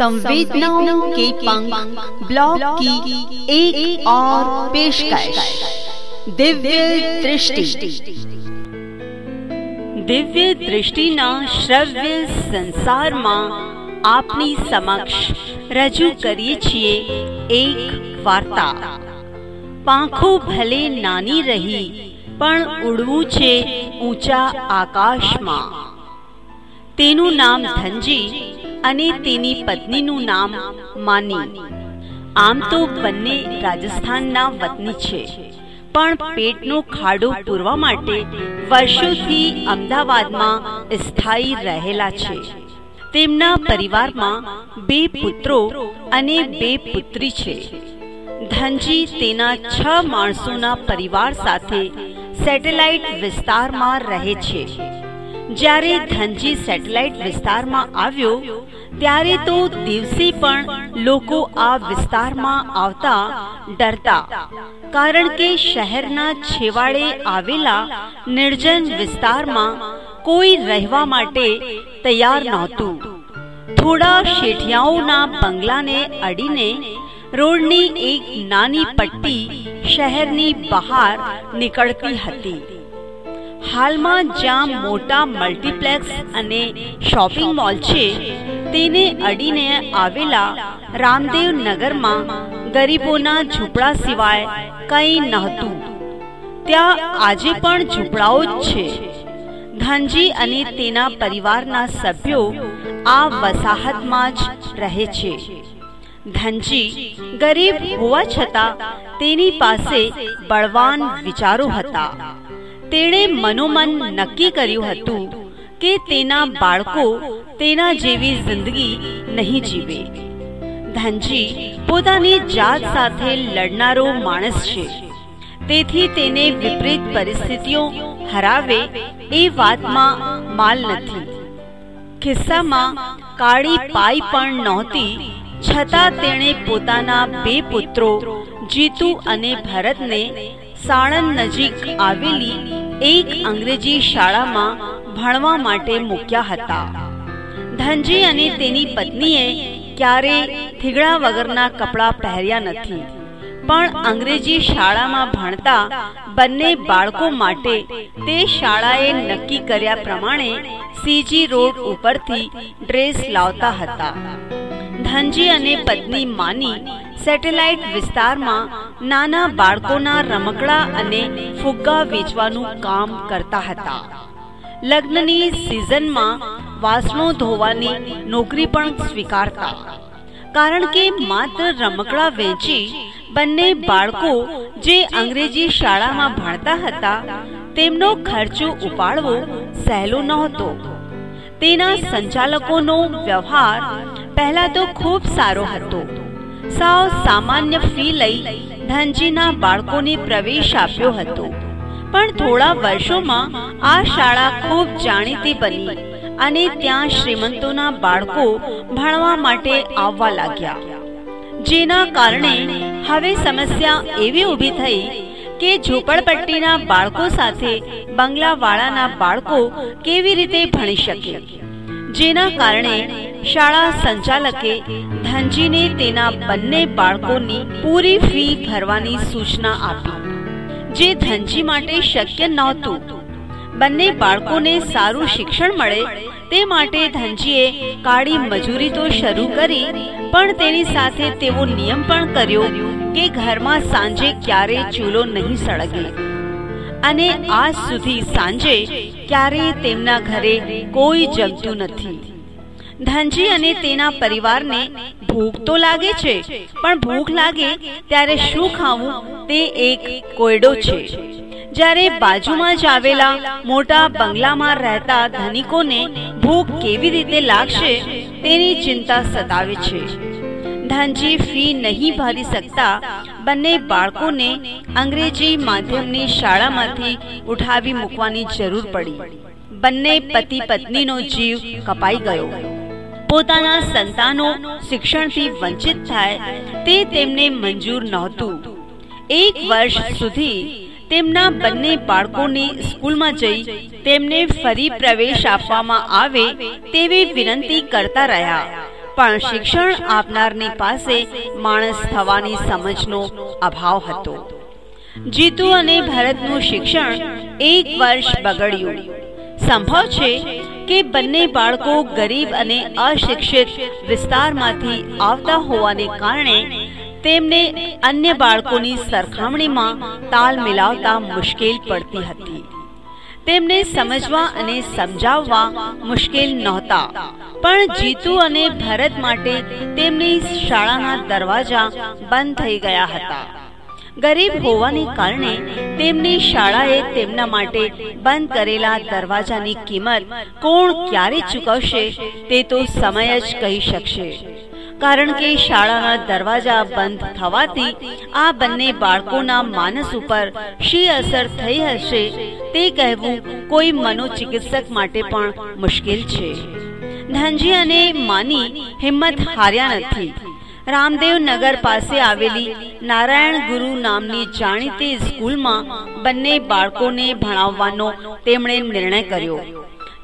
संवेदनाओं के पंख ब्लॉग की एक, और पेशकश दिव्य दृष्टि દિવ્ય દૃષ્ટિના શ્રવ્ય સંસારમાં આપની સમક્ષ રજૂ કરીએ છીએ એક વાર્તા પાંખો ભલે નાની રહી પણ ઉડવું છે ઊંચા આકાશમાં તેનું નામ ધનજી અને તેની પત્નીનું નામ માની. આમ તો બંને રાજસ્થાનના વતની છે. પણ પેટનો ખાડો પૂરવા માટે વર્ષોથી અમદાવાદમાં સ્થાયી રહેલા છે. તેમના પરિવારમાં બે પુત્રો અને બે પુત્રી છે. ધનજી તેના છ માણસોના પરિવાર સાથે સેટેલાઇટ વિસ્તારમાં રહે છે. જ્યારે ધનજી સેટેલાઇટ વિસ્તારમાં આવ્યો, ત્યારે તો દિવસે પણ લોકો આ વિસ્તારમાં આવતા ડરતા. કારણ કે શહેરના છેવાડે આવેલા નિર્જન વિસ્તારમાં કોઈ રહેવા માટે તૈયાર નહોતું. થોડા શેઠિયાઓના બંગલાને અડીને રોડની એક નાની પટ્ટી શહેરની બહાર નીકળતી હતી. હાલમાં જ્યાં મોટા મલ્ટીપ્લેક્સ અને શોપિંગ મોલ છે, તેને અડીને આવેલા રામદેવ નગરમાં ગરીબોના ઝૂંપડા સિવાય કંઈ નહોતું. ત્યાં આજે પણ ઝૂંપડાઓ જ છે. ધનજી અને તેના પરિવારના સભ્યો આ વસાહતમાં જ રહે છે. ધનજી ગરીબ હોવા છતાં તેની પાસે બળવાન વિચારો હતા. તેણે મનોમન નક્કી કર્યું હતું કે તેના બાળકો તેના જેવી જિંદગી નહીં જીવે. ધનજી પોતાની જાત સાથે લડનારો માણસ છે. તેથી તેને વિપરીત પરિસ્થિતિઓ હરાવે એ વાતમાં માલ નથી. ખિસ્સામાં કાળી પાઈ પણ નહોતી, છતાં તેણે પોતાના બે પુત્રો જીતુ અને ભરતને સાણંદ નજીક આવેલી એક અંગ્રેજી શાળામાં ભણવા માટે મૂક્યા હતા. ધનજી અને તેની પત્નીએ ક્યારે થીગડા વગરના કપડાં પહેર્યા નથી. પણ અંગ્રેજી શાળામાં ભણતા બંને બાળકો માટે તે શાળાએ નક્કી કર્યા પ્રમાણે સીજી રોડ ઉપરથી ડ્રેસ લાવતા હતા. ધનજી અને પત્ની માની સેટેલાઇટ વિસ્તારમાં નાના બાળકોના રમકડા અને ફુગ્ગા વેચવાનું કામ કરતા હતા. લગ્નની સિઝનમાં વાસણો ધોવાની નોકરી પણ સ્વીકારતા. કારણ કે માત્ર રમકડા વેચી બંને બાળકો જે અંગ્રેજી શાળામાં ભણતા હતા, તેમનો ખર્ચો ઉપાડવો સહેલો નહોતો. તેના સંચાલકોનો વ્યવહાર પહેલા તો ખૂબ સારો હતો. સાવ સામાન્ય ફી લઈ ધનજીના બાળકોને પ્રવેશ આપ્યો હતો. પણ થોડા વર્ષોમાં આ શાળા ખૂબ જાણીતી બની અને ત્યાં શ્રીમંતોના બાળકો ભણવા માટે આવવા લાગ્યા. જેના કારણે હવે સમસ્યા એવી ઊભી થઈ કે ઝૂંપડપટ્ટીના બાળકો સાથે બંગલાવાળાના બાળકો કેવી રીતે ભણી શકે? જેના કારણે શાળા સંચાલકે ધનજીને તેના બંને બાળકોની પૂરી ફી ભરવાની સૂચના આપી. જે ધનજી માટે શક્ય નહોતું. બંને બાળકોને સારું શિક્ષણ મળે તે માટે ધનજીએ કાળી મજૂરી તો શરૂ કરી, પણ તેની સાથે તેવો નિયમ પણ કર્યો કે ઘરમાં સાંજે ક્યારે ચૂલો નહીં સળગે. અને આજ સુધી સાંજે ક્યારે તેમના ઘરે કોઈ જમતું નથી. ધનજી અને તેના પરિવારને ભૂખ તો લાગે છે, પણ ભૂખ લાગે ત્યારે શું ખાવું તે એક કોયડો છે. જ્યારે બાજુમાં જ આવેલા મોટા બંગલામાં રહેતા ધનિકોને ભૂખ કેવી રીતે લાગશે તેની ચિંતા સતાવે છે. ધનજી ફી નહીં ભરી શકતા બંને બાળકોને અંગ્રેજી માધ્યમની શાળામાંથી ઉઠાવી મૂકવાની જરૂર પડી. બંને પતિ પત્નીનો જીવ કપાઈ ગયો. પોતાના સંતાનો શિક્ષણથી વંચિત થાય તે તેમને મંજૂર નહોતું. એક વર્ષ સુધી તેમના બંને બાળકોને સ્કૂલમાં જઈ તેમને ફરી પ્રવેશ આપવામાં આવે તેવી વિનંતી કરતા રહ્યા. પણ શિક્ષણ આપનારની પાસે માણસ થવાની સમજનો અભાવ હતો. જીતુ અને ભરતનું શિક્ષણ એક વર્ષ બગડ્યું. સંભવ છે કે બંને બાળકો ગરીબ અને અશિક્ષિત વિસ્તારમાંથી આવતા હોવાને કારણે તેમને અન્ય બાળકોની સરખામણીમાં તાલ મિલાવતા મુશ્કેલ પડતી હતી. તેમને સમજવા અને સમજાવવા મુશ્કેલ નહોતા. પણ જીતુ અને ભરત માટે તેમની શાળાના દરવાજા બંધ થઈ ગયા હતા. ગરીબ હોવાને કારણે તેમની શાળાએ તેમના માટે બંધ કરેલા દરવાજાની કિંમત કોણ ક્યારે ચૂકવશે તે તો સમય જ કહી શકશે. કારણ કે શાળાના દરવાજા બંધ થવાથી આ બંને બાળકોના માનસ ઉપર શી અસર થઈ હશે તે કહેવું કોઈ મનોચિકિત્સક માટે પણ મુશ્કેલ છે. ધનજી અને માની હિંમત હાર્યા નથી. રામદેવ નગર પાસે આવેલી નારાયણ ગુરુ નામની જાણીતી સ્કૂલમાં બંને બાળકોને ભણાવવાનો તેમણે નિર્ણય કર્યો.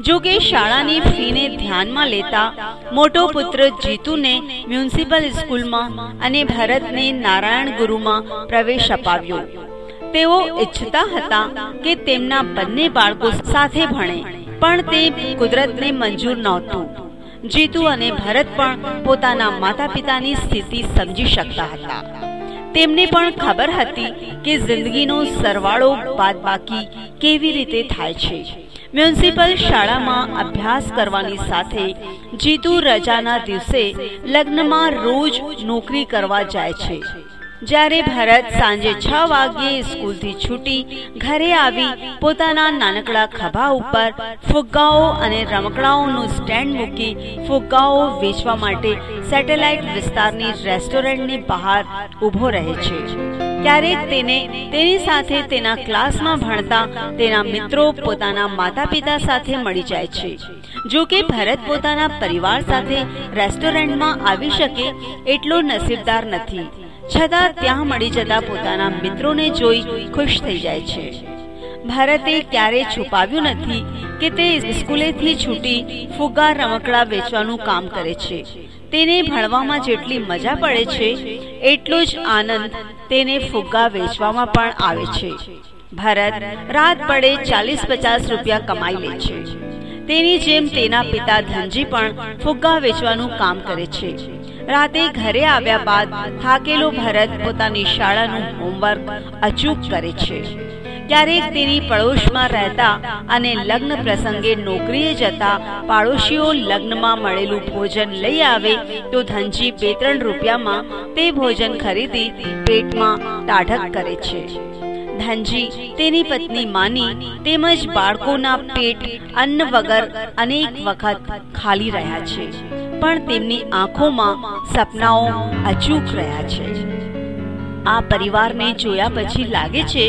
જો કે શાળાની ફીને ધ્યાનમાં લેતા મોટો પુત્ર જીતુને મ્યુનિસિપલ સ્કૂલમાં અને ભરતને નારાયણ ગુરુમાં પ્રવેશ અપાવ્યો. તેઓ ઈચ્છતા હતા કે તેમના બંને બાળકો સાથે ભણે, પણ તે કુદરતને મંજૂર નહોતું. જીતુ અને ભરત પણ પોતાના માતા પિતાની સ્થિતિ સમજી શકતા હતા. તેમને પણ ખબર હતી કે જિંદગીનો સરવાળો બાદ બાકી કેવી રીતે થાય છે. મ્યુનિસિપલ શાળામાં અભ્યાસ કરવાની સાથે જીતુ રજાના દિવસે લગ્નમાં રોજ નોકરી કરવા જાય છે. જ્યારે ભરત સાંજે છ વાગ્યે સ્કૂલથી છૂટી ઘરે આવી પોતાના નાનકડા ખભા ઉપર ફુગ્ગાઓ અને રમકડાઓનું સ્ટેન્ડ મૂકી ફુગ્ગાઓ વેચવા માટે સેટેલાઇટ વિસ્તારની રેસ્ટોરન્ટની બહાર ઊભો રહે છે. ક્યારેક તેને તેની સાથે તેના ક્લાસમાં ભણતા તેના મિત્રો પોતાના માતા પિતા સાથે મળી જાય છે. જો કે ભરત પોતાના પરિવાર સાથે રેસ્ટોરન્ટમાં આવી શકે એટલો નસીબદાર નથી. છતાં ત્યાં મળી જતા પોતાના મિત્રોને જોઈ ખુશ થઈ જાય છે. ભારતે ક્યારે છુપાવ્યું નથી કે તે સ્કૂલેથી છૂટી ફુગ્ગા રમકડા વેચવાનું કામ કરે છે. તેને ભણવામાં જેટલી મજા પડે છે, એટલો જ આનંદ તેને ફુગ્ગા વેચવામાં પણ આવે છે. ભરત રાત પડે ચાલીસ પચાસ રૂપિયા કમાઈ લે છે. તેની જેમ તેના પિતા ધનજી પણ ફુગ્ગા વેચવાનું કામ કરે છે. રાતે ઘરે આવ્યા બાદ થાકેલો ભરત પોતાની શાળાનું હોમવર્ક અચૂક કરે છે. ક્યારેક તેની પડોશમાં રહેતા અને લગ્ન પ્રસંગે નોકરીએ જતા પાડોશીઓ લગ્નમાં મળેલું ભોજન લઈ આવે તો ધનજી બે ત્રણ રૂપિયામાં તે ભોજન ખરીદી પેટમાં ટાઢક કરે છે. ધનજી તેની પત્ની માની તેમજ બાળકોના પેટ, અન્ન વગર અનેક વખત ખાલી રહ્યા છે, પણ તેમની આંખોમાં સપનાઓ અચૂક રહ્યા છે. આ પરિવારને જોયા પછી લાગે છે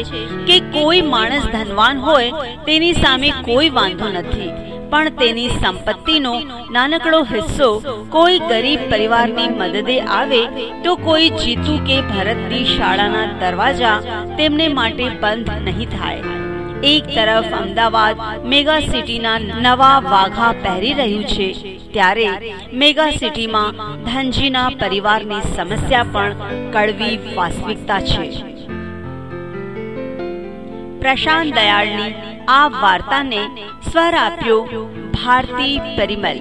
કે કોઈ માણસ ધનવાન હોય, તેની સામે કોઈ વાંધો નથી. પણ તેની સંપત્તિનો નાનકડો હિસ્સો કોઈ ગરીબ પરિવારની મદદે આવે તો કોઈ જીતુ કે ભરતની શાળાના દરવાજા તેમને માટે બંધ નહીં થાય. એક તરફ અમદાવાદ મેગા સિટીના નવા વાઘા પહેરી રહ્યું છે ત્યારે મેગા સિટીમાં ધનજીના પરિવારની સમસ્યા પણ કડવી વાસ્તવિકતા છે. પ્રશાંત દયાળની આ વાર્તાને સ્વર આપ્યો ભારતી પરિમલ.